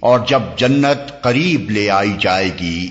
اور جب جنت قریب لے آئی جائے گی